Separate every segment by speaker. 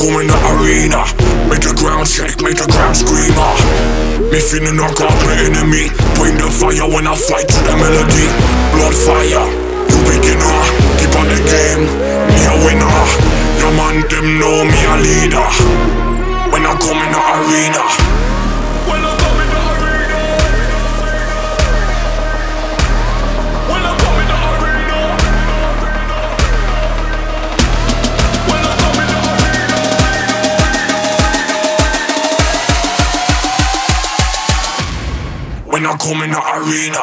Speaker 1: Go in the arena, make the ground shake, make the ground screamer. Ah. Me feeling like I'm the enemy, bring the fire when I fight to the melody. Blood fire, you beginner, ah. keep on the game, me a winner. Your man, them know me a leader. When I come in the arena. When I come in the arena. When I come in the arena. When I come in the arena. When I come in the arena.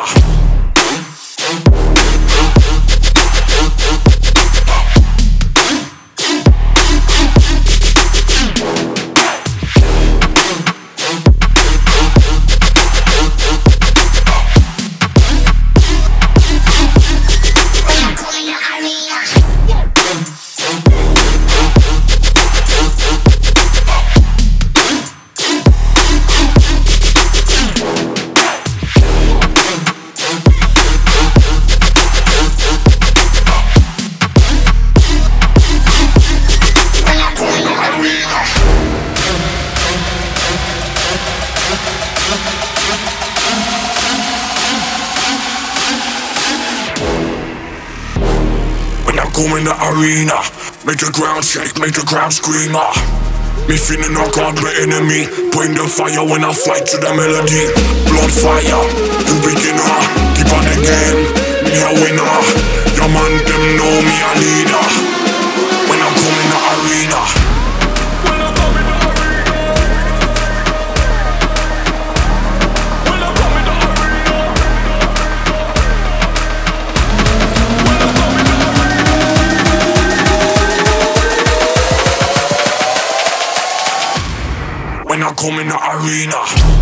Speaker 1: Come in the arena, make the ground shake, make the ground scream. Ah. Me feeling knock out the enemy, bring the fire when I fight to the melody. Blood fire, you beginner, keep on the game, me a winner. Your man them know me a leader. when I come in the arena.